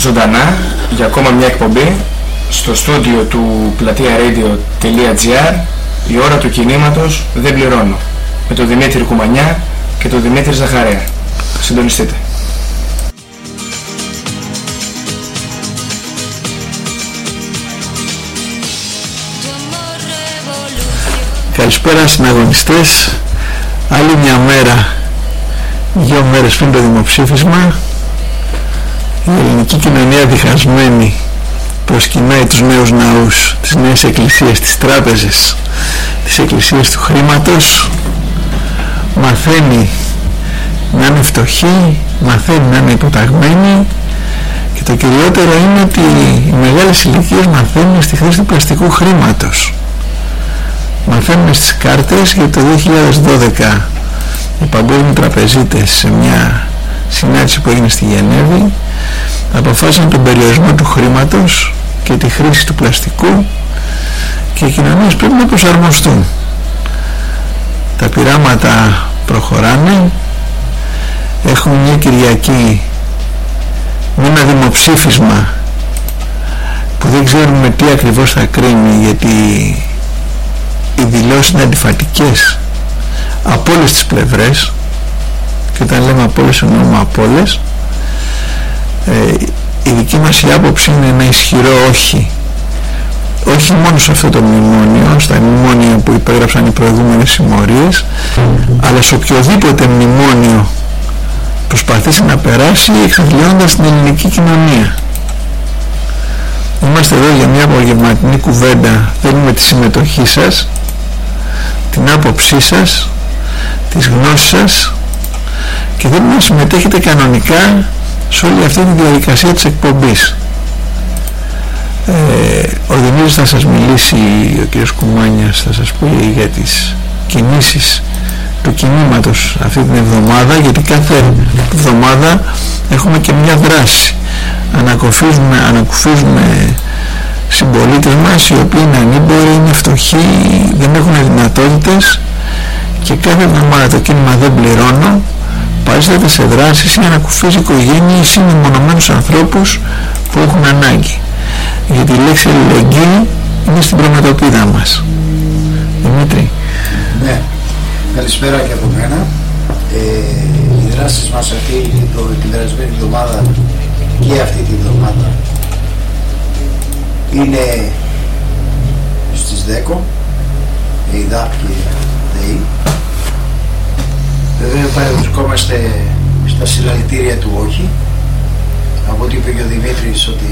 Ζωντανά για ακόμα μια εκπομπή στο στούντιο του πλατεία radio.gr η ώρα του κινήματος δεν πληρώνω με τον Δημήτρη Κουμανιά και τον Δημήτρη Ζαχαρέα. Συντονιστείτε. Tu amor revolución. Καλησπέρα συναγωνιστές Άλλη μια μέρα Δύο μέρες πριν το δημοψήφισμα Η ελληνική κοινωνία διχασμένη προσκυνάει τους νέους ναούς τις νέες εκκλησίες, τις τράπεζες τις εκκλησίες του χρήματος. Μαθαίνει να είναι φτωχή μαθαίνει να είναι υποταγμένη και το κυριότερο είναι ότι οι μεγάλες ηλικίες μαθαίνουν στη χρήση του πλαστικού χρήματος. Μαθαίνουμε στις κάρτες για το 2012 οι παγκόσμιοι τραπεζίτες σε μια συνάντηση που έγινε στη Γενέβη αποφάσισαν τον περιορισμό του χρήματος και τη χρήση του πλαστικού και οι κοινωνίες πρέπει να προσαρμοστούν. Τα πειράματα προχωράνε. Έχουμε μια Κυριακή με ένα δημοψήφισμα που δεν ξέρουμε τι ακριβώς θα κρίνει γιατί οι δηλώσεις είναι αντιφατικές από όλες τις πλευρές και όταν λέμε από όλες εννοούμε από όλες ε, η δική μας η άποψη είναι ένα ισχυρό όχι. Όχι μόνο σε αυτό το μνημόνιο στα μνημόνια που υπέγραψαν οι προηγούμενες συμμορίες αλλά σε οποιοδήποτε μνημόνιο προσπαθήσει να περάσει εξαθλιώνοντας την ελληνική κοινωνία. Είμαστε εδώ για μια απογευματινή κουβέντα. Θέλουμε τη συμμετοχή σας, την άποψή σας, τις γνώσεις σας και θέλουμε να συμμετέχετε κανονικά σε όλη αυτή τη διαδικασία της εκπομπής. Ε, ο Δημήτρης θα σας μιλήσει, ο κ. Κουμάνιας θα σας πει για τις κινήσεις του κινήματος αυτή την εβδομάδα γιατί κάθε εβδομάδα έχουμε και μια δράση ανακουφίζουμε, ανακουφίζουμε συμπολίτες μας οι οποίοι είναι ανήμποροι, είναι φτωχοί, δεν έχουν δυνατότητες και κάθε εβδομάδα το κίνημα δεν πληρώνω παρίσταται σε δράσεις ή ανακουφίζει οικογένειες ή μεμονωμένους ανθρώπους που έχουν ανάγκη. Γιατί η λέξη αλληλεγγύη είναι στην προμετωπίδα μας. Δημήτρη. Ναι, καλησπέρα και από μένα. Ε, οι δράσεις μας αυτή το, την περασμένη εβδομάδα και αυτή τη εβδομάδα είναι στις 10 η ΔΑΠ και η ΔΕΗ. Βέβαια παρευρισκόμαστε στα συλλαλητήρια του όχι. Από ό,τι είπε και ο Δημήτρης ότι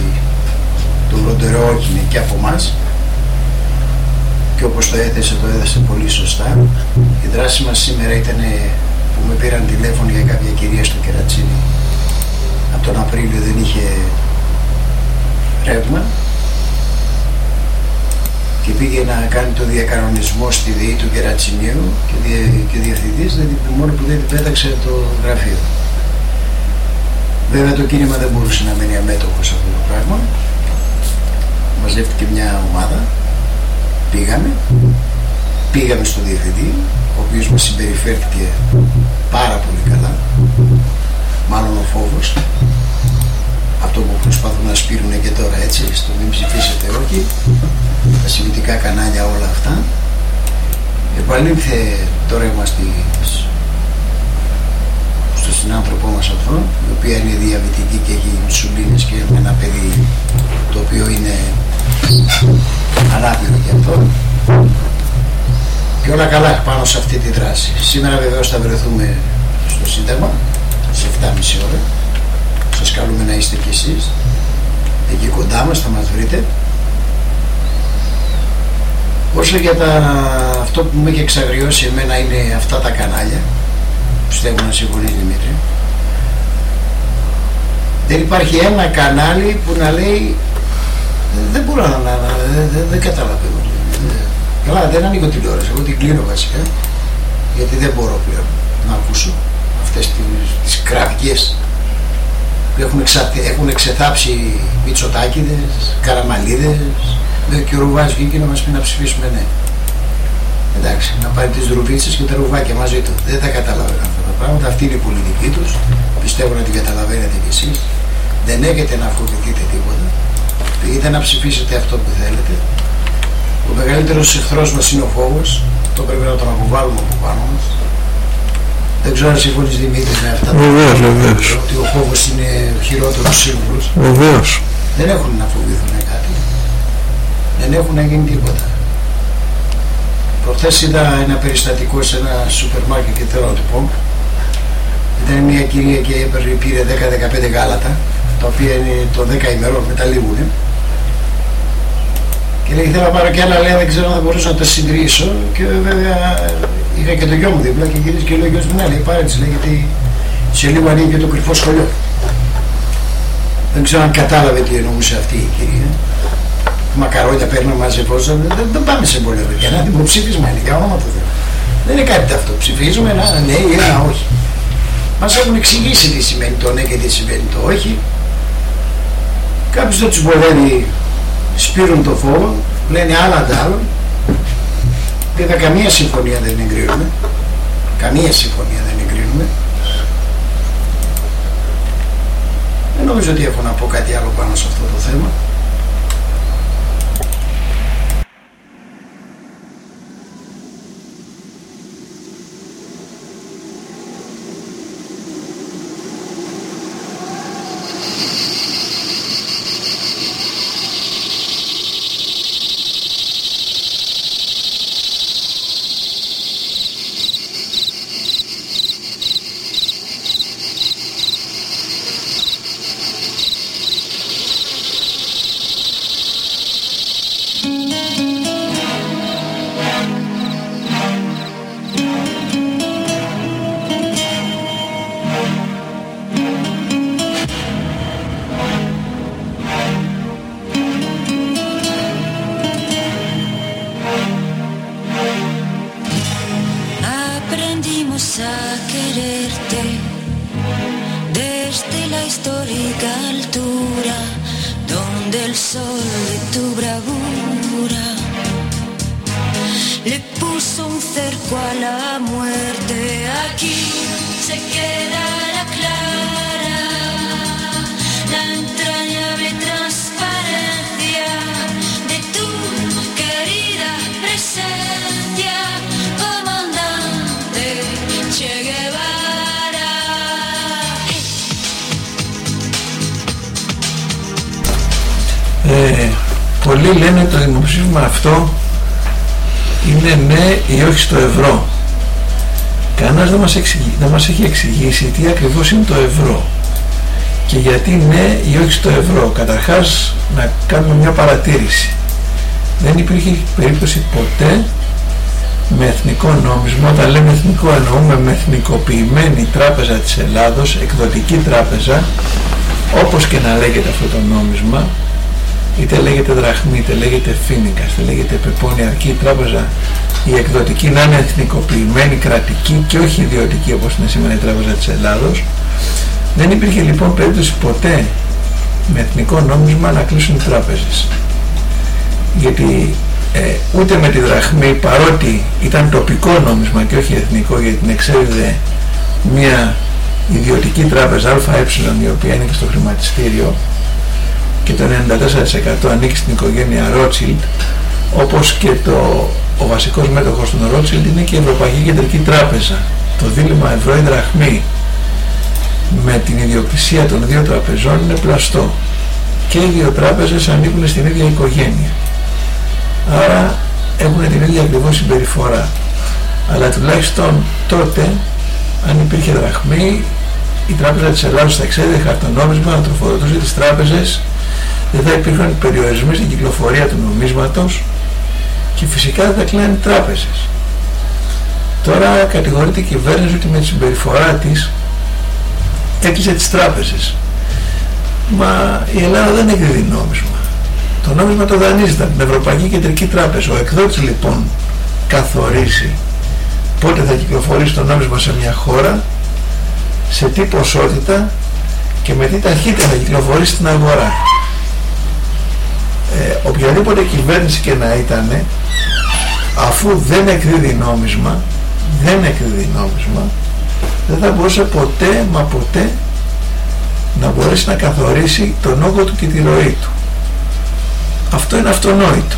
το βροντερό όχι είναι και από εμάς και όπως το έθεσε το έδεσε πολύ σωστά. Η δράση μας σήμερα ήταν που με πήραν τηλέφωνο για κάποια κυρία στο Κερατσίνι. Από τον Απρίλιο δεν είχε ρεύμα και πήγε να κάνει το διακανονισμό στη ΔΕΗ του Κερατσινίου και, δια, και ο διευθυντής δεν, την- μόνο που δεν την πέταξε το γραφείο. Βέβαια το κίνημα δεν μπορούσε να μείνει αμέτωχος σε αυτό το πράγμα. Μαζεύτηκε μια ομάδα. Πήγαμε, πήγαμε στον διευθυντή, ο οποίος μας συμπεριφέρθηκε πάρα πολύ καλά, μάλλον ο φόβος, αυτό που προσπαθούν να σπείρουν και τώρα έτσι, στο μην ψηφίσετε όχι, τα συμμετικά κανάλια όλα αυτά. Επαλήφθε το ρεύμα στις, στο συνάνθρωπό μας αυτό, η οποία είναι διαβητική και έχει ινσουλίνες και με ένα παιδί το οποίο είναι ανάπηρο και αυτό και όλα καλά πάνω σε αυτή τη δράση. Σήμερα βεβαίως θα βρεθούμε στο Σύνταγμα σε 7.30 ώρα. Σας καλούμε να είστε κι εσείς. Εκεί κοντά μας θα μας βρείτε. Όσο για τα, αυτό που με έχει εξαγριώσει εμένα είναι αυτά τα κανάλια. Πιστεύω να συμφωνείς Δημήτρη. Δεν υπάρχει ένα κανάλι που να λέει δεν μπορώ να, να, δεν, δεν καταλαβαίνω. Καλά, δεν ανοίγω τηλεόραση, εγώ την κλείνω βασικά, γιατί δεν μπορώ πλέον να ακούσω αυτές τις, τις κραυγές που έχουν, εξα, έχουν εξεθάψει μητσοτάκηδες, καραμαλίδες, και ο Ρουβάς βγήκε να μας πει να ψηφίσουμε ναι. Εντάξει, να πάρει τις ρουβίτσες και τα ρουβάκια μαζί του. Δεν τα καταλαβαίνω αυτά τα πράγματα. Αυτή είναι η πολιτική τους. Πιστεύω να την καταλαβαίνετε κι εσείς. Δεν έχετε να φοβηθείτε τίποτα. Είτε να ψηφίσετε αυτό που θέλετε. Ο μεγαλύτερος εχθρός μας είναι ο φόβος. Το πρέπει να τον αποβάλουμε από πάνω μας. Δεν ξέρω αν συμφωνείς Δημήτρη με αυτά. Βεβαίως, βεβαίως. Ότι ο φόβος είναι ο χειρότερος σύμβουλος. Βεβαίως. Δεν έχουν να φοβηθούν κάτι. Δεν έχουν να γίνει τίποτα. Προχθές είδα ένα περιστατικό σε ένα σούπερ μάρκετ και θέλω να το πω. Ήταν μια κυρία και πήρε 10-15 γάλατα, τα οποία είναι το 10 ημερών, μετά λήγουνε. Και λέει, θέλω να πάρω και άλλα, λέει, δεν ξέρω αν θα μπορούσα να τα συντηρήσω. Και βέβαια είχα και το γιο μου δίπλα και γυρίζει και λέει, γιος μου, ναι, λέει, πάρε τις, λέει, γιατί σε λίγο ανοίγει και το κρυφό σχολείο. Δεν ξέρω αν κατάλαβε τι εννοούσε αυτή η κυρία. Μακαρόνια παίρνω μαζευόσα, δεν, δεν πάμε σε πολέμο. Για ένα υποψήφισμα είναι, για όνομα του Θεού. Δεν είναι κάτι αυτό. Ψηφίζουμε ένα ναι ή ένα όχι. Μας έχουν εξηγήσει τι σημαίνει το ναι και τι σημαίνει το όχι. Κάποιος δεν τους βολεύει σπείρουν το φόβο, λένε άλλα τα άλλα. Βέβαια καμία συμφωνία δεν εγκρίνουμε. Καμία συμφωνία δεν εγκρίνουμε. Δεν νομίζω ότι έχω να πω κάτι άλλο πάνω σε αυτό το θέμα. Δεν μας, εξηγεί, δεν μας έχει εξηγήσει τι ακριβώς είναι το ευρώ και γιατί ναι ή όχι στο ευρώ. Καταρχάς να κάνουμε μια παρατήρηση. Δεν υπήρχε περίπτωση ποτέ με εθνικό νόμισμα, όταν λέμε εθνικό εννοούμε με εθνικοποιημένη τράπεζα της Ελλάδος, εκδοτική τράπεζα, όπως και να λέγεται αυτό το νόμισμα, είτε λέγεται δραχμή, είτε λέγεται φίνικα, είτε λέγεται πεπονιακή τράπεζα, η εκδοτική να είναι εθνικοποιημένη, κρατική και όχι ιδιωτική όπως είναι σήμερα η Τράπεζα της Ελλάδος. Δεν υπήρχε λοιπόν περίπτωση ποτέ με εθνικό νόμισμα να κλείσουν οι τράπεζες. Γιατί ε, ούτε με τη δραχμή παρότι ήταν τοπικό νόμισμα και όχι εθνικό γιατί την εξέδιδε μια ιδιωτική τράπεζα ΑΕ η οποία είναι και στο χρηματιστήριο και το 94% ανήκει στην οικογένεια Rothschild όπως και το ο βασικός μέτοχος των Ρότσιλντ είναι και η Ευρωπαϊκή Κεντρική Τράπεζα. Το δίλημα ευρώ ή δραχμή με την ιδιοκτησία των δύο τραπεζών είναι πλαστό. Και οι δύο τράπεζες ανήκουν στην ίδια οικογένεια. Άρα έχουν την ίδια ακριβώς συμπεριφορά. Αλλά τουλάχιστον τότε, αν υπήρχε δραχμή, η Τράπεζα της Ελλάδος θα εξέδε χαρτονόμισμα να τροφοδοτούσε τις τράπεζες, δεν θα υπήρχαν περιορισμοί στην κυκλοφορία του νομίσματος και φυσικά δεν θα κλείναν οι τράπεζες. Τώρα κατηγορείται η κυβέρνηση ότι με τη συμπεριφορά της έκλεισε τις τράπεζες. Μα η Ελλάδα δεν εκδίδει νόμισμα. Το νόμισμα το δανείζεται από την Ευρωπαϊκή Κεντρική Τράπεζα. Ο εκδότης λοιπόν καθορίζει πότε θα κυκλοφορήσει το νόμισμα σε μια χώρα, σε τι ποσότητα και με τι ταχύτητα θα κυκλοφορήσει στην αγορά. Ε, οποιαδήποτε κυβέρνηση και να ήταν, αφού δεν εκδίδει νόμισμα, δεν εκδίδει νόμισμα, δεν θα μπορούσε ποτέ, μα ποτέ, να μπορέσει να καθορίσει τον όγκο του και τη ροή του. Αυτό είναι αυτονόητο.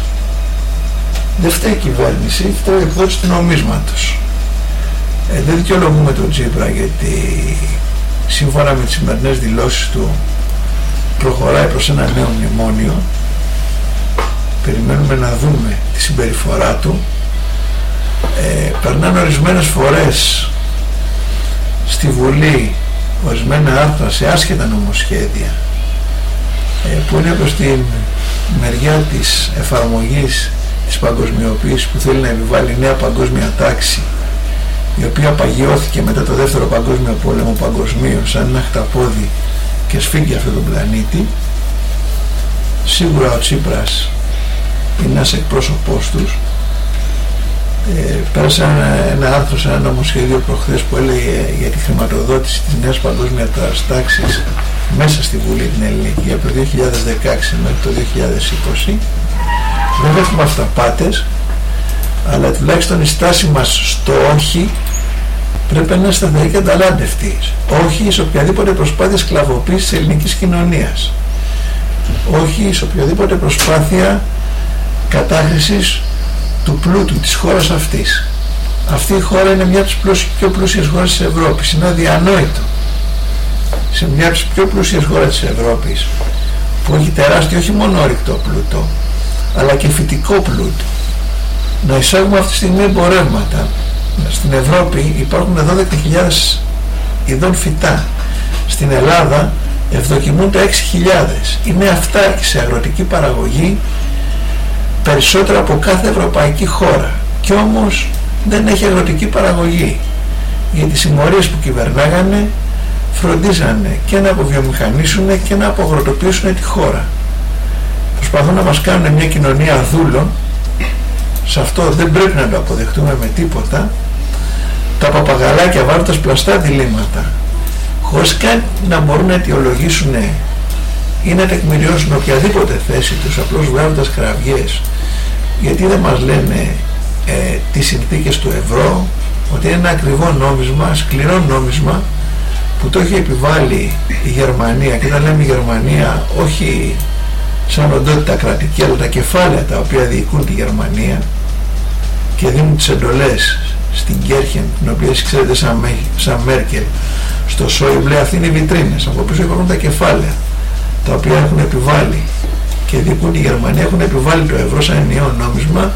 Δεν φταίει η κυβέρνηση, φταίει ο εκδότης του νομίσματος. Ε, δεν δικαιολογούμε τον Τζίπρα γιατί σύμφωνα με τις σημερινές δηλώσεις του προχωράει προς ένα νέο μνημόνιο περιμένουμε να δούμε τη συμπεριφορά του. Ε, περνάνε ορισμένες φορές στη Βουλή ορισμένα άρθρα σε άσχετα νομοσχέδια ε, που είναι προς την μεριά της εφαρμογής της παγκοσμιοποίησης που θέλει να επιβάλλει νέα παγκόσμια τάξη η οποία παγιώθηκε μετά το δεύτερο παγκόσμιο πόλεμο παγκοσμίως σαν ένα χταπόδι και σφίγγει αυτόν τον πλανήτη. Σίγουρα ο Τσίπρας είναι ένας εκπρόσωπός τους ε, πέρασε ένα, ένα άρθρο σε ένα νομοσχέδιο προχθές που έλεγε για τη χρηματοδότηση της νέας παγκόσμιας τάξης μέσα στη Βουλή την Ελληνική από το 2016 μέχρι το 2020 δεν έχουμε αυταπάτες αλλά τουλάχιστον η στάση μας στο όχι πρέπει να είναι σταθερή και ανταλάντευτη. Όχι σε οποιαδήποτε προσπάθεια σκλαβοποίησης της ελληνικής κοινωνίας. Όχι σε οποιαδήποτε προσπάθεια κατάχρησης του πλούτου της χώρας αυτής. Αυτή η χώρα είναι μια από τις πιο πλούσιες χώρες της Ευρώπης. Είναι αδιανόητο. Σε μια από τις πιο πλούσιες χώρες της Ευρώπης που έχει τεράστιο όχι μόνο ορυκτό πλούτο αλλά και φυτικό πλούτο να εισάγουμε αυτή τη στιγμή εμπορεύματα στην Ευρώπη υπάρχουν 12.000 ειδών φυτά στην Ελλάδα ευδοκιμούν τα 6.000 είναι αυτά σε αγροτική παραγωγή περισσότερα από κάθε ευρωπαϊκή χώρα. Και όμως δεν έχει αγροτική παραγωγή. Γιατί οι συμμορίες που κυβερνάγανε φροντίζανε και να αποβιομηχανίσουν και να απογροτοποιήσουν τη χώρα. Προσπαθούν να μας κάνουν μια κοινωνία δούλων. Σε αυτό δεν πρέπει να το αποδεχτούμε με τίποτα. Τα παπαγαλάκια βάζοντας πλαστά διλήμματα. Χωρίς καν να μπορούν να αιτιολογήσουν ή να τεκμηριώσουν οποιαδήποτε θέση τους απλώς βγάζοντας κραυγές γιατί δεν μας λένε ε, τις συνθήκες του ευρώ ότι είναι ένα ακριβό νόμισμα, σκληρό νόμισμα που το έχει επιβάλει η Γερμανία και όταν λέμε η Γερμανία όχι σαν οντότητα κρατική αλλά τα κεφάλαια τα οποία διοικούν τη Γερμανία και δίνουν τις εντολές στην Κέρχεν την οποία εσείς ξέρετε σαν, σαν Μέρκελ στο Σόιμπλε αυτή είναι οι βιτρίνες. Από πίσω υπάρχουν τα κεφάλαια τα οποία έχουν επιβάλει και διοικούν τη Γερμανία έχουν επιβάλει το ευρώ σαν ενιαίο νόμισμα.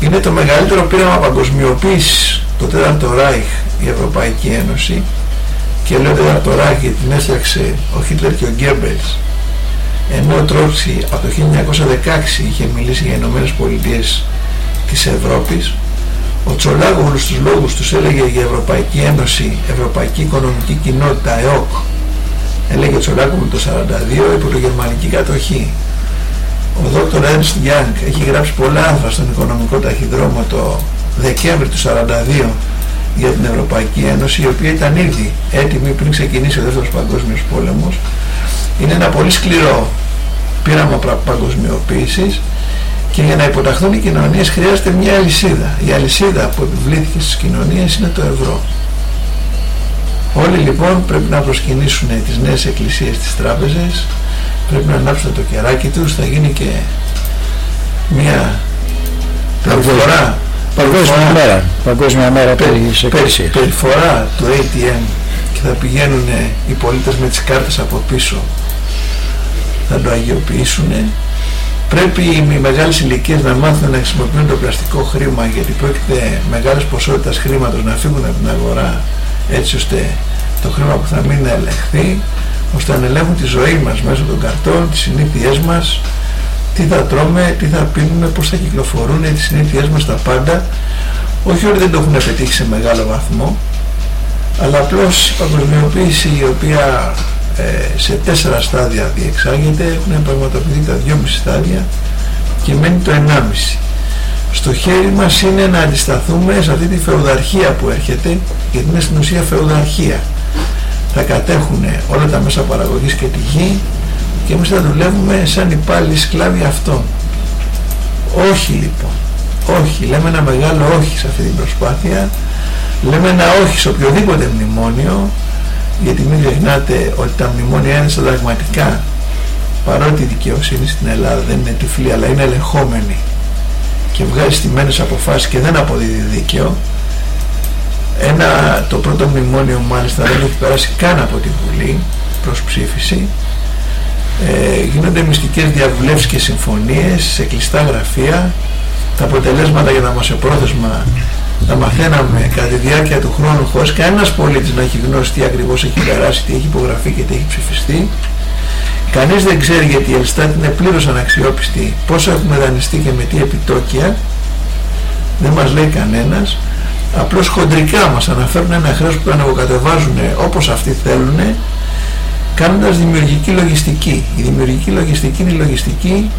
Είναι το μεγαλύτερο πείραμα παγκοσμιοποίησης. Το 4ο Ράιχ η Ευρωπαϊκή Ένωση. Και λέω 4ο Ράιχ γιατί την έφτιαξε ο Χίτλερ και ο Γκέμπελς. Ενώ ο Τρότσι από το 1916 είχε μιλήσει για Ηνωμένες Πολιτείες της Ευρώπης ο Τσολάγογλου στους λόγους τους έλεγε για Ευρωπαϊκή Ένωση, Ευρωπαϊκή Οικονομική Κοινότητα, ΕΟΚ. Έλεγε ο Τσολάγογλου το 1942 υπό το γερμανική κατοχή ο Δόκτωρ Ernst Young έχει γράψει πολλά άρθρα στον οικονομικό ταχυδρόμο το Δεκέμβρη του 1942 για την Ευρωπαϊκή Ένωση η οποία ήταν ήδη έτοιμη πριν ξεκινήσει ο δεύτερος παγκόσμιος πόλεμος είναι ένα πολύ σκληρό πείραμα παγκοσμιοποίησης και για να υποταχθούν οι κοινωνίες χρειάζεται μια αλυσίδα. Η αλυσίδα που επιβλήθηκε στις κοινωνίες είναι το ευρώ. Όλοι λοιπόν πρέπει να προσκυνήσουν τις νέες εκκλησίες της τράπεζες, πρέπει να ανάψουν το κεράκι τους, θα γίνει και μια περιφορά Παγκόσμια μέρα. Παγκόσμια μέρα Πε- της πε- Εκκλησίας. περιφορά του ATM και θα πηγαίνουν οι πολίτες με τις κάρτες από πίσω θα το αγιοποιήσουν πρέπει οι μεγάλες ηλικίες να μάθουν να χρησιμοποιούν το πλαστικό χρήμα γιατί πρόκειται μεγάλες ποσότητες χρήματος να φύγουν από την αγορά έτσι ώστε το χρήμα που θα μείνει να ελεγχθεί ώστε να ελέγχουν τη ζωή μας μέσω των καρτών, τις συνήθειές μας τι θα τρώμε, τι θα πίνουμε, πώς θα κυκλοφορούν τις συνήθειές μας τα πάντα. Όχι ότι δεν το έχουν πετύχει σε μεγάλο βαθμό αλλά απλώς η παγκοσμιοποίηση η οποία ε, σε τέσσερα στάδια διεξάγεται έχουν πραγματοποιηθεί τα δυόμιση στάδια και μένει το 1,5 στο χέρι μας είναι να αντισταθούμε σε αυτή τη φεουδαρχία που έρχεται γιατί είναι στην ουσία φεουδαρχία θα κατέχουν όλα τα μέσα παραγωγής και τη γη και εμείς θα δουλεύουμε σαν υπάλληλοι σκλάβοι αυτών. Όχι λοιπόν. Όχι, λέμε ένα μεγάλο όχι σε αυτή την προσπάθεια. Λέμε ένα όχι σε οποιοδήποτε μνημόνιο γιατί μην ξεχνάτε ότι τα μνημόνια είναι συνταγματικά παρότι η δικαιοσύνη στην Ελλάδα δεν είναι τυφλή αλλά είναι ελεγχόμενη και βγάζει στιμένες αποφάσεις και δεν αποδίδει δίκαιο ένα, το πρώτο μνημόνιο μάλιστα δεν έχει περάσει καν από τη Βουλή προς ψήφιση ε, γίνονται μυστικές διαβουλεύσεις και συμφωνίες σε κλειστά γραφεία τα αποτελέσματα για τα μασεπρόθεσμα τα μαθαίναμε κατά τη διάρκεια του χρόνου χωρίς κανένας πολίτης να έχει γνώσει τι ακριβώς έχει περάσει, τι έχει υπογραφεί και τι έχει ψηφιστεί. Κανείς δεν ξέρει γιατί η Ελστάτ είναι πλήρως αναξιόπιστη πόσο έχουμε δανειστεί και με τι επιτόκια. Δεν μας λέει κανένας. Απλώς χοντρικά μας αναφέρουν ένα χρέος που ανεβοκατεβάζουν όπως αυτοί θέλουν κάνοντας δημιουργική λογιστική. Η δημιουργική λογιστική είναι η λογιστική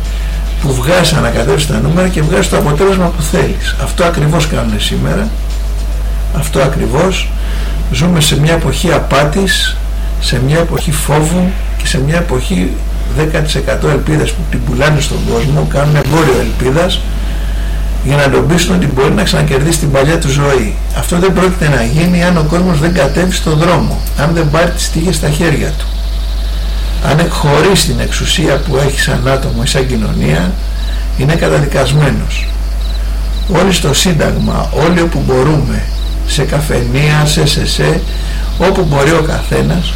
που βγάζει, ανακατεύει τα νούμερα και βγάζει το αποτέλεσμα που θέλεις. Αυτό ακριβώς κάνουν σήμερα. Αυτό ακριβώς. Ζούμε σε μια εποχή απάτης, σε μια εποχή φόβου και σε μια εποχή 10% ελπίδας που την πουλάνε στον κόσμο, κάνουν εμπόριο ελπίδας για να τον πείσουν ότι μπορεί να ξανακερδίσει την παλιά του ζωή. Αυτό δεν πρόκειται να γίνει αν ο κόσμος δεν κατέβει στον δρόμο, αν δεν πάρει τις τύχες στα χέρια του. Αν χωρίς την εξουσία που έχει σαν άτομο ή σαν κοινωνία είναι καταδικασμένος. Όλοι στο Σύνταγμα όλοι όπου μπορούμε σε καφενεία, σε σεσέ όπου μπορεί ο καθένας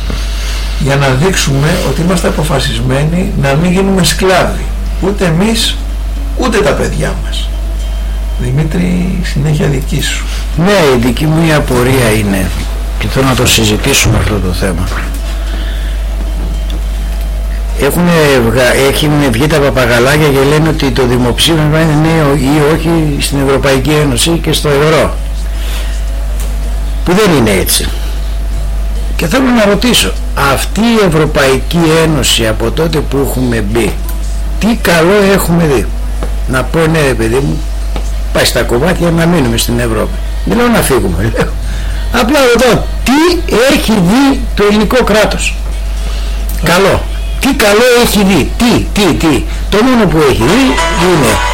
για να δείξουμε ότι είμαστε αποφασισμένοι να μην γίνουμε σκλάβοι ούτε εμείς ούτε τα παιδιά μας Δημήτρη συνέχεια δική σου Ναι, η δική μου η απορία είναι και θέλω να το συζητήσουμε αυτό το θέμα. Έχουν, βγα- έχουν βγει τα παπαγαλάκια και λένε ότι το δημοψήφισμα είναι ναι ή όχι στην Ευρωπαϊκή Ένωση και στο ευρώ. Που δεν είναι έτσι. Και θέλω να ρωτήσω, αυτή η Ευρωπαϊκή Ένωση από τότε που έχουμε μπει, τι καλό έχουμε δει; Να πω ναι ρε παιδί μου, πάει στα κομμάτια να μείνουμε στην Ευρώπη. Δεν λέω να φύγουμε, λέω. Απλά ρωτώ, τι έχει δει το ελληνικό κράτος; Καλό. Τι καλό έχει δει; Τι, τι, τι; Το μόνο που έχει δει είναι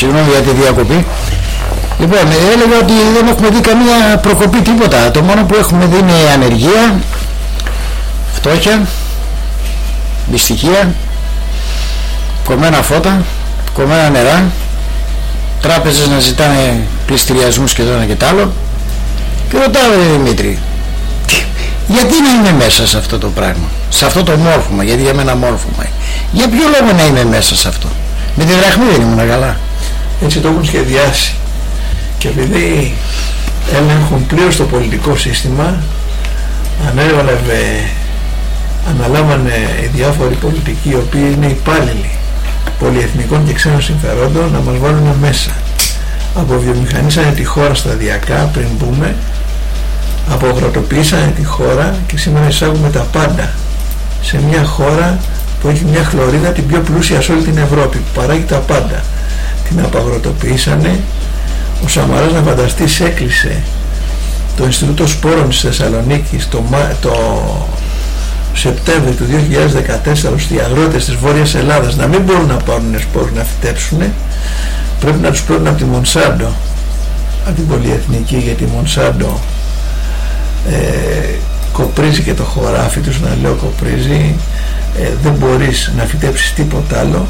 συγγνώμη για τη διακοπή. Λοιπόν, ε, έλεγα ότι δεν έχουμε δει καμία προκοπή τίποτα. Το μόνο που έχουμε δει είναι ανεργία, φτώχεια, δυστυχία, κομμένα φώτα, κομμένα νερά, τράπεζες να ζητάνε πληστηριασμούς και το ένα και το άλλο. Και ρωτάω ρε Δημήτρη, τι- γιατί να είμαι μέσα σε αυτό το πράγμα, σε αυτό το μόρφωμα, γιατί για μένα μόρφωμα είναι. Για ποιο λόγο να είμαι μέσα σε αυτό. Με τη δραχμή δεν ήμουν καλά. Έτσι το έχουν σχεδιάσει. Και επειδή έλεγχουν πλήρως το πολιτικό σύστημα, ανέλαβε, αναλάμβανε οι διάφοροι πολιτικοί οι οποίοι είναι υπάλληλοι πολυεθνικών και ξένων συμφερόντων να μας βάλουν μέσα. Αποβιομηχανίσανε τη χώρα σταδιακά πριν πούμε, απογροτοποιήσανε τη χώρα και σήμερα εισάγουμε τα πάντα σε μια χώρα που έχει μια χλωρίδα την πιο πλούσια σε όλη την Ευρώπη που παράγει τα πάντα. Την απαγροτοποιήσανε, ο Σαμαράς να φανταστείς έκλεισε το Ινστιτούτο Σπόρων της Θεσσαλονίκης το, το Σεπτέμβριο του 2014 ώστε οι αγρότες της Βόρειας Ελλάδας να μην μπορούν να πάρουν σπόρους να φυτέψουν πρέπει να τους παίρνουν από τη Μονσάντο από την πολυεθνική γιατί η Μονσάντο ε, κοπρίζει και το χωράφι τους να λέω κοπρίζει. Ε, δεν μπορείς να φυτέψεις τίποτα άλλο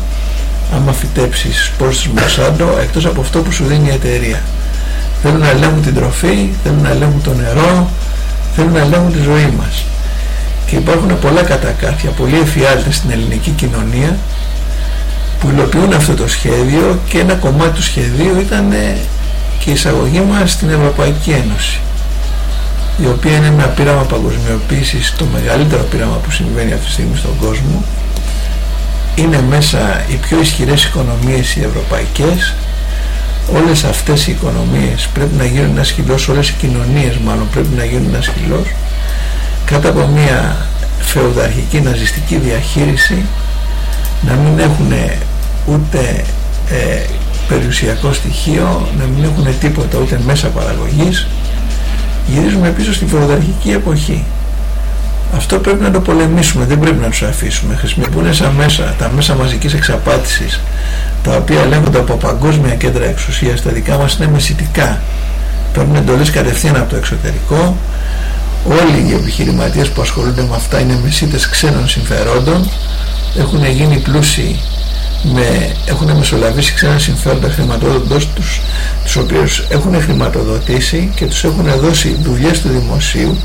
άμα φυτέψεις σπόρους της Μονσάντο εκτός από αυτό που σου δίνει η εταιρεία. Θέλουν να ελέγχουν την τροφή θέλουν να ελέγχουν το νερό θέλουν να ελέγχουν τη ζωή μας. Και υπάρχουν πολλά κατακάθια, πολλοί εφιάλτες στην ελληνική κοινωνία που υλοποιούν αυτό το σχέδιο και ένα κομμάτι του σχεδίου ήταν ε, και η εισαγωγή μας στην Ευρωπαϊκή Ένωση η οποία είναι ένα πείραμα παγκοσμιοποίησης το μεγαλύτερο πείραμα που συμβαίνει αυτή τη στιγμή στον κόσμο είναι μέσα οι πιο ισχυρές οικονομίες οι ευρωπαϊκές. Όλες αυτές οι οικονομίες πρέπει να γίνουν ένα σκυλός όλες οι κοινωνίες μάλλον πρέπει να γίνουν ένα σκυλός κάτω από μια φεουδαρχική ναζιστική διαχείριση να μην έχουν ούτε ε, περιουσιακό στοιχείο, να μην έχουν τίποτα ούτε μέσα παραγωγής. Γυρίζουμε πίσω στην φεουδαρχική εποχή αυτό πρέπει να το πολεμήσουμε, δεν πρέπει να τους αφήσουμε χρησιμοποιούν σαν μέσα, τα μέσα μαζικής εξαπάτησης τα οποία ελέγχονται από παγκόσμια κέντρα εξουσίας τα δικά μας είναι μεσητικά παίρνουν εντολές κατευθείαν από το εξωτερικό. Όλοι οι επιχειρηματίες που ασχολούνται με αυτά είναι μεσίτες ξένων συμφερόντων. Έχουν γίνει πλούσιοι με, έχουν μεσολαβήσει ξένα συμφέροντα χρηματοδοτώντας τους τους οποίους έχουν χρηματοδοτήσει και τους έχουν δώσει δουλειές του δημοσίου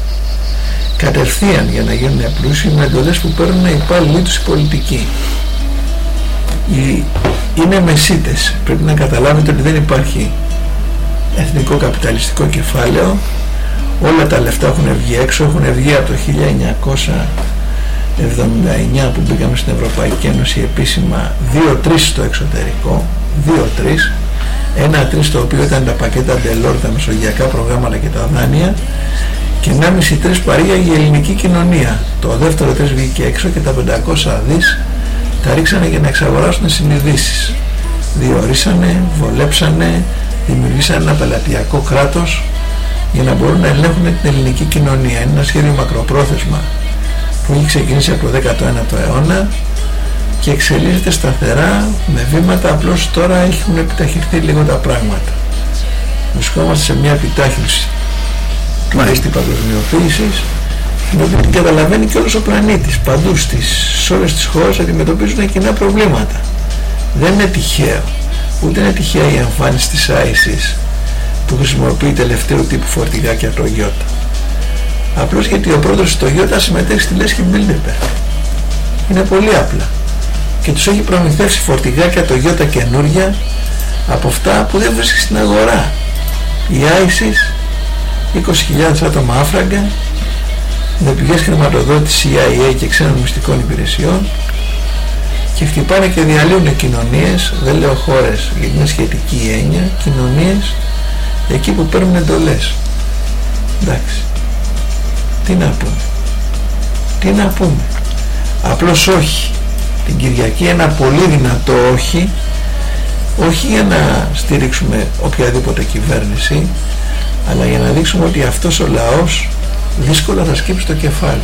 κατευθείαν για να γίνουν πλούσιοι με εντολές που παίρνουν οι υπάλληλοι τους οι πολιτικοί. Οι, είναι μεσίτες. Πρέπει να καταλάβετε ότι δεν υπάρχει εθνικό καπιταλιστικό κεφάλαιο. Όλα τα λεφτά έχουν βγει έξω, έχουν βγει από το 1979 που μπήκαμε στην Ευρωπαϊκή Ένωση επίσημα 2-3 στο εξωτερικό, 2-3 ένα τρεις το οποίο ήταν τα πακέτα Delors, τα μεσογειακά προγράμματα και τα δάνεια και 1,5-3 παρήγαγε η ελληνική κοινωνία. Το δεύτερο τρεις βγήκε έξω και τα 500 δις τα ρίξανε για να εξαγοράσουν συνειδήσεις. Διορίσανε, βολέψανε, δημιουργήσανε ένα πελατειακό κράτος για να μπορούν να ελέγχουν την ελληνική κοινωνία. Είναι ένα σχέδιο μακροπρόθεσμα που έχει ξεκινήσει από το 19ο αιώνα και εξελίσσεται σταθερά με βήματα απλώς τώρα έχουν επιταχυνθεί λίγο τα πράγματα. Βρισκόμαστε σε μια επιτάχυνση της παγκοσμιοποίησης την οποία την καταλαβαίνει και όλος ο πλανήτης. Παντού στις, σε όλες τις χώρες αντιμετωπίζουν κοινά προβλήματα. Δεν είναι τυχαίο. Ούτε είναι τυχαία η εμφάνιση της ISIS που χρησιμοποιεί τελευταίου τύπου φορτηγάκια το Ιώτα. Απλώς γιατί ο πρόεδρος στο Ιώτα συμμετέχει στη λέσχη Μπίλντερπερ. Είναι πολύ απλά. Και τους έχει προμηθεύσει φορτηγάκια το Ιώτα καινούρια από αυτά που δεν βρίσκει στην αγορά. Η ISIS, 20.000 άτομα άφραγκα, με πηγές χρηματοδότησης CIA και ξένων μυστικών υπηρεσιών και χτυπάνε και διαλύουν κοινωνίες, δεν λέω χώρες γιατί είναι σχετική έννοια, κοινωνίες εκεί που παίρνουν εντολές. Εντάξει. Τι να πούμε. Τι να πούμε. Απλώς όχι. Την Κυριακή ένα πολύ δυνατό όχι όχι για να στηρίξουμε οποιαδήποτε κυβέρνηση αλλά για να δείξουμε ότι αυτός ο λαός δύσκολα θα σκύψει το κεφάλι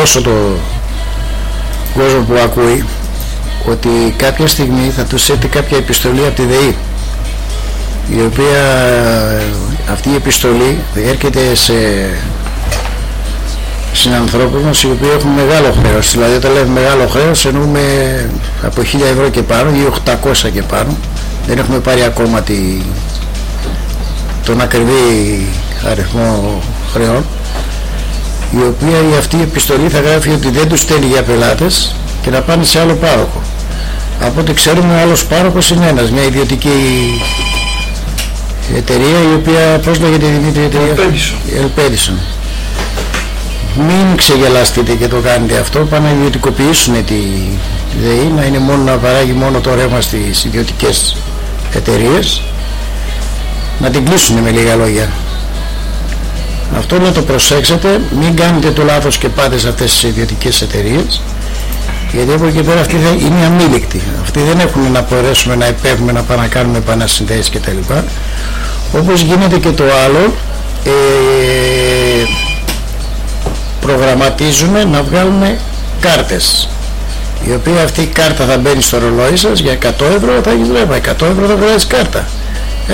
ενημερώσω το κόσμο που ακούει ότι κάποια στιγμή θα τους έρθει κάποια επιστολή από τη ΔΕΗ η οποία αυτή η επιστολή έρχεται σε συνανθρώπους μας οι οποίοι έχουν μεγάλο χρέος. Δηλαδή όταν λέμε μεγάλο χρέος εννοούμε από 1000 ευρώ και πάνω ή 800 και πάνω. Δεν έχουμε πάρει ακόμα τη, τον ακριβή αριθμό χρεών η οποία η αυτή η επιστολή θα γράφει ότι δεν τους στέλνει για πελάτες και να πάνε σε άλλο πάροχο. Από ό,τι ξέρουμε ο άλλος πάροχος είναι ένας μια ιδιωτική εταιρεία η οποία πώς λέγεται η Δημήτρη εταιρεία; Ελπέδισον μην ξεγελαστείτε και το κάνετε αυτό πάνε να ιδιωτικοποιήσουν τη ΔΕΗ να είναι μόνο να παράγει μόνο το ρεύμα στις ιδιωτικές εταιρείες. Να την κλείσουν με λίγα λόγια αυτό να το προσέξετε μην κάνετε το λάθος και πάτε σε αυτές τις ιδιωτικές εταιρείες γιατί από εκεί πέρα αυτοί είναι αμήλικτοι. Αυτοί δεν έχουν να μπορέσουμε να υπεύουμε να πάμε να κάνουμε επανασυνδέσεις κτλ. Όπως γίνεται και το άλλο ε, προγραμματίζουμε να βγάλουμε κάρτες η οποία αυτή η κάρτα θα μπαίνει στο ρολόι σας για 100 ευρώ θα έχεις ρεύμα 100 ευρώ θα βγάλεις κάρτα.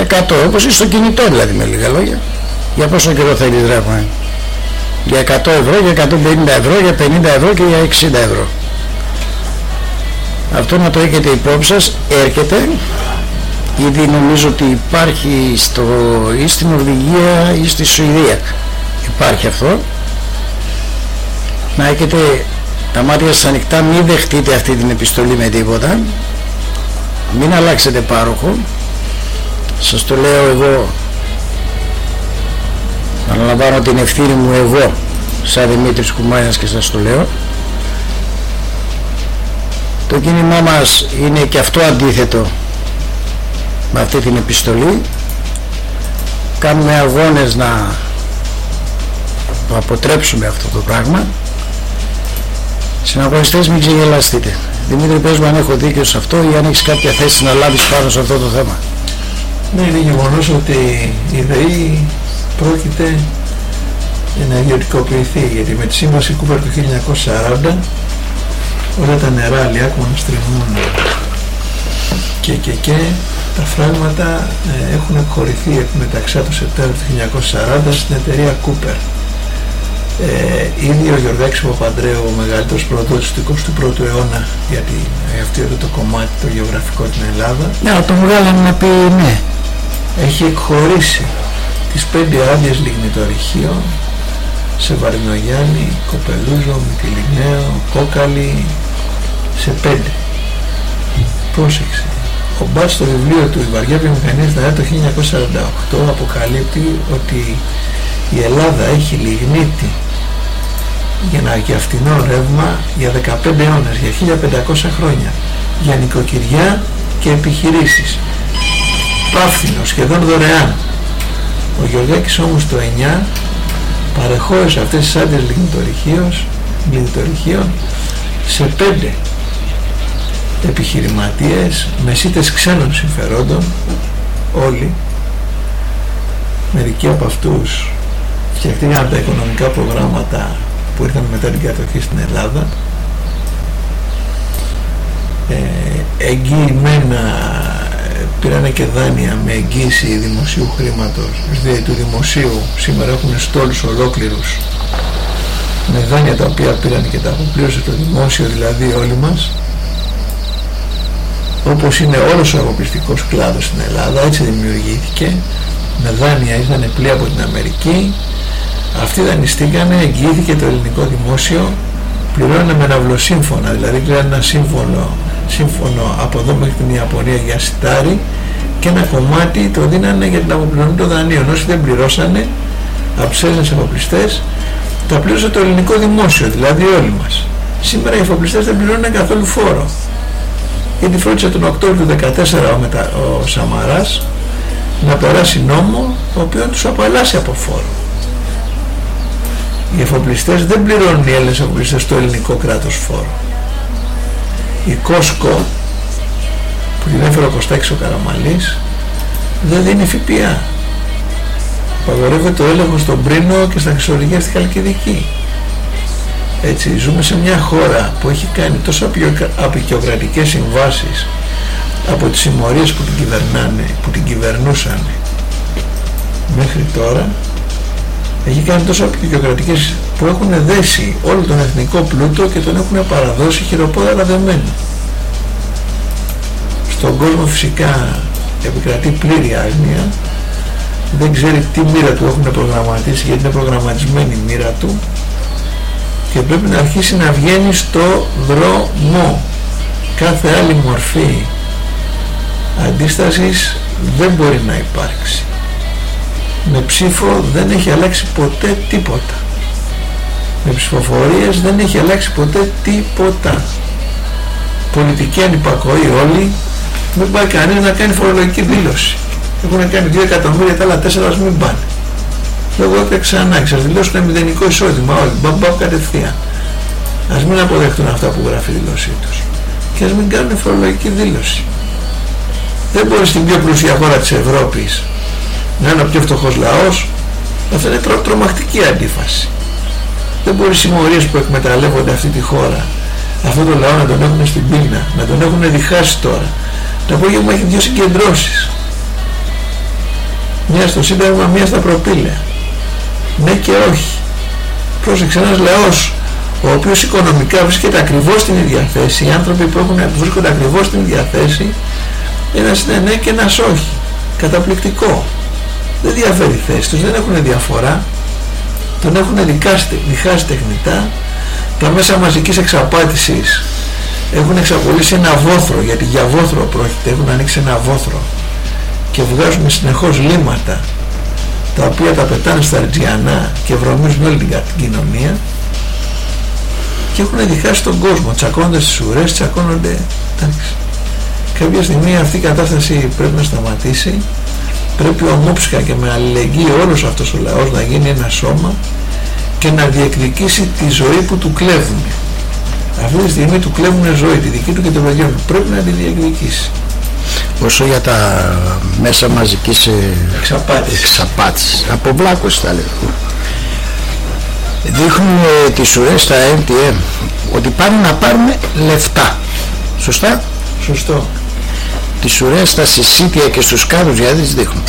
100 όπως είσαι στο κινητό δηλαδή με λίγα λόγια για πόσο καιρό θέλεις ρεύμα για 100 ευρώ, για 150 ευρώ, για 50 ευρώ και για 60 ευρώ. Αυτό να το έχετε υπόψη σας έρχεται. Ήδη νομίζω ότι υπάρχει στο, ή στην Ορβηγία ή στη Σουηδία υπάρχει αυτό. Να έχετε τα μάτια σας ανοιχτά μην δεχτείτε αυτή την επιστολή με τίποτα. Μην αλλάξετε πάροχο. Σας το λέω εγώ αναλαμβάνω την ευθύνη μου εγώ σαν Δημήτρης Κουμάνιας και σας το λέω. Το κίνημά μας είναι και αυτό αντίθετο με αυτή την επιστολή. Κάνουμε αγώνες να το αποτρέψουμε αυτό το πράγμα. Συναγωνιστές μην ξεγελαστείτε. Δημήτρη πες μου αν έχω δίκιο σε αυτό ή αν έχεις κάποια θέση να λάβεις πάνω σε αυτό το θέμα. Ναι είναι γεγονός ότι η ΔΕΗ πρόκειται να ιδιωτικοποιηθεί γιατί με τη σύμβαση Κούπερ του 1940 όλα τα νερά λιάκμα στριμούν και και και τα φράγματα ε, έχουν εκχωρηθεί μεταξύ του Σεπτέμβριο του 1940 στην εταιρεία Cooper. Ε, ήδη ο Γιωργάκης Παπαντρέου, ο μεγαλύτερος προδότης του 21ου αιώνα για αυτό εδώ το κομμάτι το γεωγραφικό την Ελλάδα. Ναι, το βγάλαμε να πει ναι. Έχει εκχωρήσει τις πέντε άδειες λιγνητορυχείων σε Βαρινογιάννη, Κοπελούζο, Μικυλινέο, Κόκαλη, σε πέντε. Πρόσεξε. Ο Μπάτ στο βιβλίο του «Η βαριά βιομηχανία στα το 1948» αποκαλύπτει ότι η Ελλάδα έχει λιγνίτη για να για φτηνό ρεύμα για 15 αιώνες, για 1500 χρόνια, για νοικοκυριά και επιχειρήσεις. Πάφθηνο, σχεδόν δωρεάν. Ο Γεωργάκης όμως το 9 παρεχώρησε αυτές τις άντρες λιγνητορυχείων σε πέντε επιχειρηματίες, μεσίτες ξένων συμφερόντων, όλοι, μερικοί από αυτούς φτιαχτήκαν από τα οικονομικά προγράμματα που ήρθαν μετά την κατοχή στην Ελλάδα, ε, εγγυημένα πήραν και δάνεια με εγγύηση δημοσίου χρήματος, δηλαδή του δημοσίου, σήμερα έχουν στόλους ολόκληρους. Με δάνεια τα οποία πήραν και τα αποπλήρωσε το δημόσιο, δηλαδή όλοι μας, όπως είναι όλος ο αγωπιστικός κλάδος στην Ελλάδα, έτσι δημιουργήθηκε, με δάνεια ήρθαν πλοία από την Αμερική, αυτοί δανειστήκανε, εγγυήθηκε το ελληνικό δημόσιο, πληρώνανε με ναυλοσύμφωνα, δηλαδή πληρώνανε ένα σύμφωνο, σύμφωνο από εδώ μέχρι την Ιαπωνία για σιτάρι και ένα κομμάτι το δίνανε για την αποπληρωμή των δανείων. Όσοι δεν πληρώσανε από τους Έλληνες αποπληστές, τα πλήρωσε το ελληνικό δημόσιο, δηλαδή όλοι μας. Σήμερα οι αφοπλιστές δεν πληρώνουν καθόλου φόρο γιατί φρόντισε τον Οκτώβριο του 2014 ο, μετα... ο Σαμαράς να περάσει νόμο ο οποίος τους απαλλάσσει από φόρο. Οι εφοπλιστές δεν πληρώνουν οι Έλληνες εφοπλιστές στο ελληνικό κράτος φόρο. Η Κόσκο που την έφερε ο Κωστάκης ο Καραμαλής δεν δίνει ΦΠΑ. Παγορεύεται το έλεγχος στον Πρίνο και στα Χρυσορυγεία στη Χαλκιδική. Έτσι, ζούμε σε μια χώρα που έχει κάνει τόσο απεικιοκρατικές συμβάσεις από τις συμμορίες που την κυβερνάνε, που την κυβερνούσαν μέχρι τώρα έχει κάνει τόσο απεικιοκρατικές που έχουν δέσει όλο τον εθνικό πλούτο και τον έχουν παραδώσει χειροπόδαρα δεμένο. Στον κόσμο φυσικά επικρατεί πλήρη άγνοια. Δεν ξέρει τι μοίρα του έχουν προγραμματίσει γιατί είναι προγραμματισμένη η μοίρα του. Και πρέπει να αρχίσει να βγαίνει στο δρόμο. Κάθε άλλη μορφή αντίστασης δεν μπορεί να υπάρξει με ψήφο δεν έχει αλλάξει ποτέ τίποτα. Με ψηφοφορίες δεν έχει αλλάξει ποτέ τίποτα. Πολιτική ανυπακοή όλοι. Μην πάει κανείς να κάνει φορολογική δήλωση. Έχουν κάνει 2 εκατομμύρια τα άλλα 4 ας μην πάνε. Εγώ έπαιξα ξανά και σας δηλώσουν μηδενικό εισόδημα όλοι μπαμ μπαμ κατευθείαν. Ας μην αποδεχτούν αυτά που γράφει η δήλωσή τους. Και ας μην κάνουν φορολογική δήλωση. Δεν μπορεί στην πιο πλούσια χώρα της Ευρώπης να είναι ο πιο φτωχός λαός αυτό είναι τρο, τρομακτική αντίφαση. Δεν μπορείς οι συμμορίες που εκμεταλλεύονται αυτή τη χώρα αυτό το λαό να τον έχουν στην πείνα να τον έχουν διχάσει τώρα. Το απόγευμα έχει δύο συγκεντρώσεις. Μία στο Σύνταγμα, μία στα προπήλαια. Ναι και όχι. Πρόσεξε ένας λαός ο οποίος οικονομικά βρίσκεται ακριβώς στην ίδια θέση οι άνθρωποι που έχουν, βρίσκονται ακριβώς στην ίδια θέση ένας είναι ναι και ένας όχι. Καταπληκτικό δεν διαφέρει η θέση τους, δεν έχουν διαφορά. Τον έχουν διχάσει τεχνητά. Τα μέσα μαζικής εξαπάτησης έχουν εξαπολύσει ένα βόθρο γιατί για βόθρο πρόκειται έχουν ανοίξει ένα βόθρο. Και βγάζουν συνεχώς λίματα τα οποία τα πετάνε στα Ριτζιανά και βρωμίζουν όλη την κοινωνία. Και έχουν διχάσει τον κόσμο τσακώνονται στις ουρές, τσακώνονται εντάξει. κάποια στιγμή αυτή η κατάσταση πρέπει να σταματήσει πρέπει ομόψυχα και με αλληλεγγύη όλος αυτός ο λαός να γίνει ένα σώμα και να διεκδικήσει τη ζωή που του κλέβουν. Αυτή τη στιγμή του κλέβουν ζωή τη δική του και των παιδιών πρέπει να τη διεκδικήσει. Όσο για τα μέσα μαζικής εξαπάτησης, από βλάκος θα λέω δείχνουν ε, τις ουρές στα MTM ότι πάνε να πάρουν λεφτά. Σωστά; Σωστό τις ουρές στα συσίτια και στους κάδους γιατί τις δείχνουν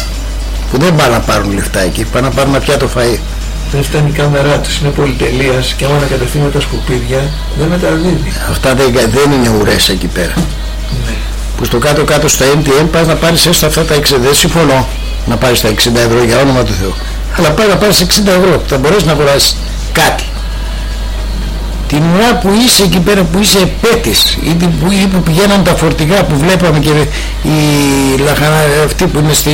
που δεν πάνε να πάρουν λεφτά εκεί πάνε να πάρουν να πιάτο φαΐ δεν φτάνει η κάμερά τους, είναι πολυτελείας και άμα ανακατευθύνουν τα σκουπίδια δεν μεταδίδει. Αυτά δεν, δεν είναι ουρές εκεί πέρα. Ναι. Που στο κάτω κάτω στα MTM πας να πάρεις έστω αυτά τα 60, δεν συμφωνώ να πάρεις τα 60 ευρώ για όνομα του Θεού. Αλλά πάει να πάρεις 60 ευρώ, θα μπορέσεις να αγοράσεις κάτι την ώρα που είσαι εκεί πέρα που είσαι επέτης ή που, ή που πηγαίναν τα φορτηγά που βλέπαμε και οι λαχανα, αυτοί που είναι στις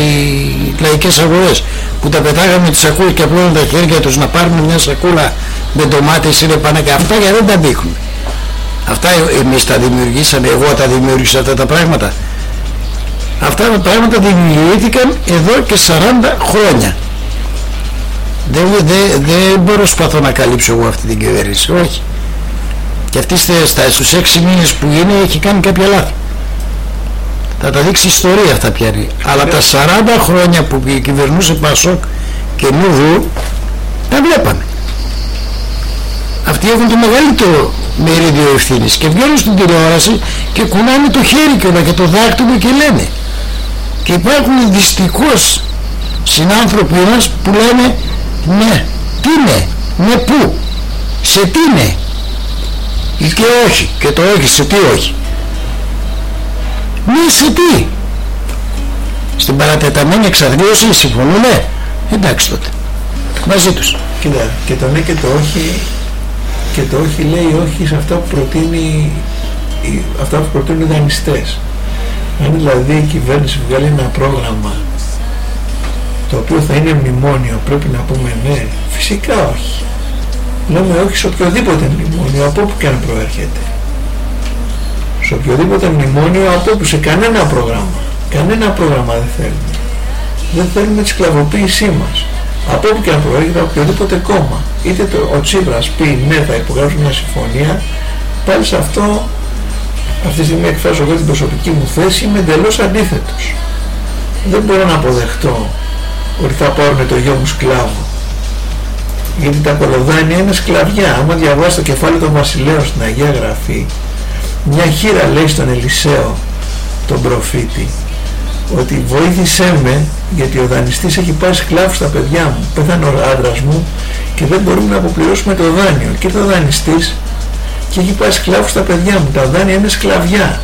λαϊκές αγορές που τα πετάγαμε τις σακούλες και απλώνουν τα χέρια τους να πάρουν μια σακούλα με ντομάτες ή ρεπανά και αυτά για δεν τα δείχνουν. Αυτά εμείς τα δημιουργήσαμε εγώ τα δημιούργησα αυτά τα πράγματα. Αυτά τα πράγματα δημιουργήθηκαν εδώ και 40 χρόνια. Δεν, δεν, δεν μπορώ σπαθώ να καλύψω εγώ αυτή την κυβέρνηση όχι και αυτής στα, στους 6 μήνες που είναι έχει κάνει κάποια λάθη. Θα τα δείξει ιστορία αυτά πιάνει αλλά τα 40 χρόνια που κυβερνούσε Πασόκ και Νούδου τα βλέπαμε. Αυτοί έχουν το μεγαλύτερο μερίδιο ευθύνης και βγαίνουν στην τηλεόραση και κουνάνε το χέρι και και το δάκτυλο και λένε. Και υπάρχουν δυστυχώς συνάνθρωποι μας που λένε ναι, τι ναι, ναι πού, σε τι ναι και όχι και το όχι σε τι όχι. Ναι σε τι. Στην παρατεταμένη εξαδρίωση συμφωνούμε. Εντάξει τότε. Μαζί τους. Κοίτα, και το ναι και το όχι και το όχι λέει όχι σε αυτά που προτείνει αυτά που προτείνουν οι δανειστές. Αν δηλαδή η κυβέρνηση βγάλει ένα πρόγραμμα το οποίο θα είναι μνημόνιο πρέπει να πούμε ναι φυσικά όχι λέμε όχι σε οποιοδήποτε μνημόνιο από όπου και αν προέρχεται. Σε οποιοδήποτε μνημόνιο από όπου σε κανένα πρόγραμμα. Κανένα πρόγραμμα δεν θέλουμε. Δεν θέλουμε τη σκλαβοποίησή μας. Από όπου και αν προέρχεται από οποιοδήποτε κόμμα. Είτε το, ο Τσίπρας πει ναι θα υπογράψουμε μια συμφωνία πάλι σε αυτό αυτή τη στιγμή εκφράζω εγώ την προσωπική μου θέση είμαι εντελώς αντίθετος δεν μπορώ να αποδεχτώ ότι θα πάρουν το γιο μου σκλάβο. Γιατί τα κολοδάνια είναι σκλαβιά. Άμα διαβάσει το κεφάλι των βασιλέων στην Αγία Γραφή, μια χείρα λέει στον Ελισαίο, τον προφήτη, ότι βοήθησέ με γιατί ο δανειστής έχει πάει σκλάβους στα παιδιά μου, πέθανε ο άντρας μου και δεν μπορούμε να αποπληρώσουμε το δάνειο. Και ήρθε ο δανειστής και έχει πάει σκλάβους στα παιδιά μου, τα δάνεια είναι σκλαβιά.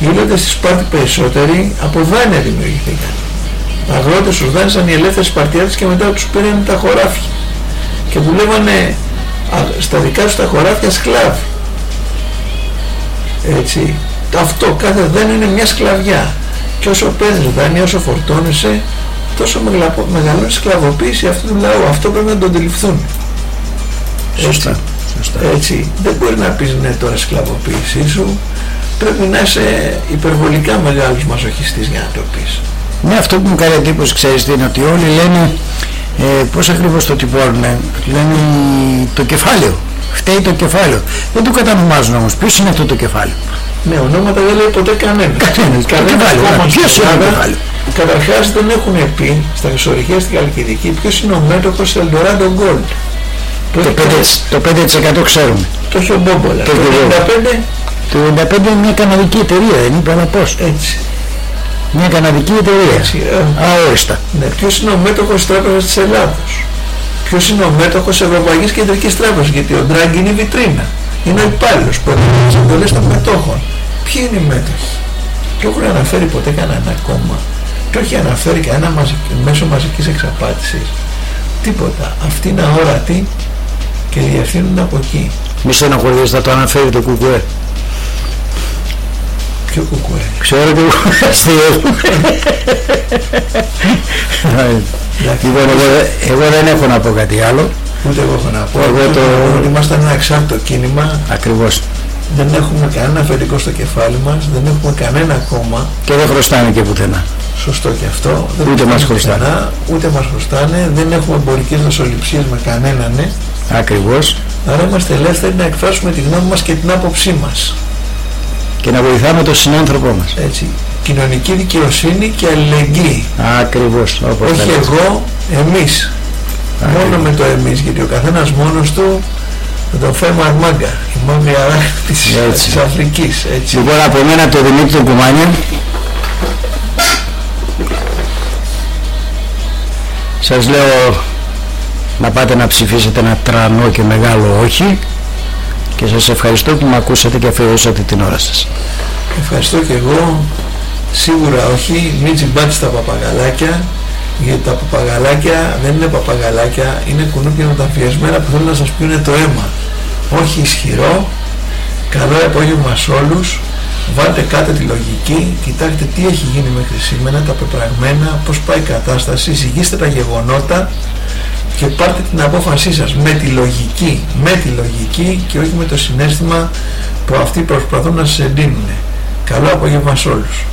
Οι ήλιοντες στη Σπάρτη περισσότεροι από δάνεια δημιουργήθηκαν. Αγρότες τους δάνεισαν οι ελεύθερες Σπαρτιάτες και μετά τους πήραν τα χωράφια. Και δουλεύανε στα δικά τους τα χωράφια σκλάβοι. Έτσι. Αυτό κάθε δάνειο είναι μια σκλαβιά. Και όσο παίρνεις δάνεια, όσο φορτώνεσαι, τόσο μεγαλώνεις σκλαβοποίηση αυτού του λαού. Αυτό πρέπει να το αντιληφθούν. Σωστά. Σωστά. Έτσι. Δεν μπορεί να πεις ναι τώρα σκλαβοποίησή σου. Πρέπει να είσαι υπερβολικά μεγάλος μαζοχιστής για να το πεις. Ναι, αυτό που μου κάνει εντύπωση, ξέρεις τι είναι, ότι όλοι λένε ε, πώς ακριβώς το τυπώνουν. Λένε το κεφάλαιο. Φταίει το κεφάλαιο. Δεν το κατανομάζουν όμως. Ποιος είναι αυτό το κεφάλαιο; Ναι, ονόματα δεν λέει ποτέ κανένας. Κανένας. Κεφάλαιο. Ποιος είναι το κεφάλαιο; Καταρχάς δεν έχουν πει στα ισορυχεία στην Καλκιδική ποιος είναι ο μέτοχος της Eldorado Gold. Το 5%, το 5 ξέρουμε. Το έχει ο Μπόμπολα. Το Το 95 Το 95 είναι μια καναδική εταιρεία, δεν είπε αλλά πώς. έτσι. Μια καναδική εταιρεία. έτσι ε, Αόριστα. ναι. Ποιος είναι ο μέτοχος της Τράπεζας της Ελλάδος; Ποιος είναι ο μέτοχος της Ευρωπαϊκής Κεντρικής Τράπεζας; Γιατί ο Ντράγκη είναι η βιτρίνα. Είναι ο υπάλληλος που έχει τις εντολές των μετόχων. Ποιοι είναι οι μέτοχοι; Το έχουν αναφέρει ποτέ κανένα κόμμα. Το έχει αναφέρει κανένα μαζικ... μέσο μαζικής εξαπάτησης. Τίποτα. Αυτοί είναι αόρατοι και διευθύνουν από εκεί. Μη στεναχωρείς, θα το αναφέρει το κουκουέ. Ποιο κουκουέ. Ξέρω και εγώ αστείο. Λοιπόν, εγώ, εγώ δεν έχω να πω κάτι άλλο. Ούτε εγώ έχω να πω. Εγώ το- Ότι ήμασταν ένα εξάρτητο κίνημα. Ακριβώς. Δεν έχουμε κανένα αφεντικό στο κεφάλι μας. Δεν έχουμε κανένα κόμμα. Και δεν χρωστάνε και πουθενά. Σωστό και αυτό. Δεν Ούτε χρωστάνε μας χρωστάνε. πουθενά, Ούτε μας χρωστάνε. Δεν έχουμε εμπορικές δοσοληψίες με κανέναν. ναι. Ακριβώς. Άρα είμαστε ελεύθεροι να εκφράσουμε τη γνώμη μας και την άποψή μας. Και να βοηθάμε τον συνάνθρωπό μας. Έτσι. Κοινωνική δικαιοσύνη και αλληλεγγύη. Ακριβώς. Όπως Όχι τα λέτε. εγώ, εμείς. Ακριβώς. Μόνο με το εμείς. Γιατί ο καθένας μόνος του θα τον φέρουμε αρμάγκα. Η μαύρη αράχτη της, Έτσι. της Αφρικής. Έτσι. Λοιπόν, από μένα το Δημήτρη του Κουμάνια. Σας λέω να πάτε να ψηφίσετε ένα τρανό και μεγάλο όχι και σας ευχαριστώ που με ακούσατε και αφιερώσατε την ώρα σας. Ευχαριστώ και εγώ. Σίγουρα όχι. Μην τσιμπάτε στα παπαγαλάκια. Γιατί τα παπαγαλάκια δεν είναι παπαγαλάκια. Είναι κουνούπια μεταφιεσμένα που θέλουν να σας πούνε το αίμα. Όχι ισχυρό. Καλό απόγευμα σε όλους. Βάλτε κάτω τη λογική. Κοιτάξτε τι έχει γίνει μέχρι σήμερα. Τα πεπραγμένα. Πώς πάει η κατάσταση. Ζυγίστε τα γεγονότα. Και πάρτε την απόφασή σας με τη λογική, με τη λογική και όχι με το συνέστημα που αυτοί προσπαθούν να σας εντείνουν. Καλό απόγευμα σε όλους.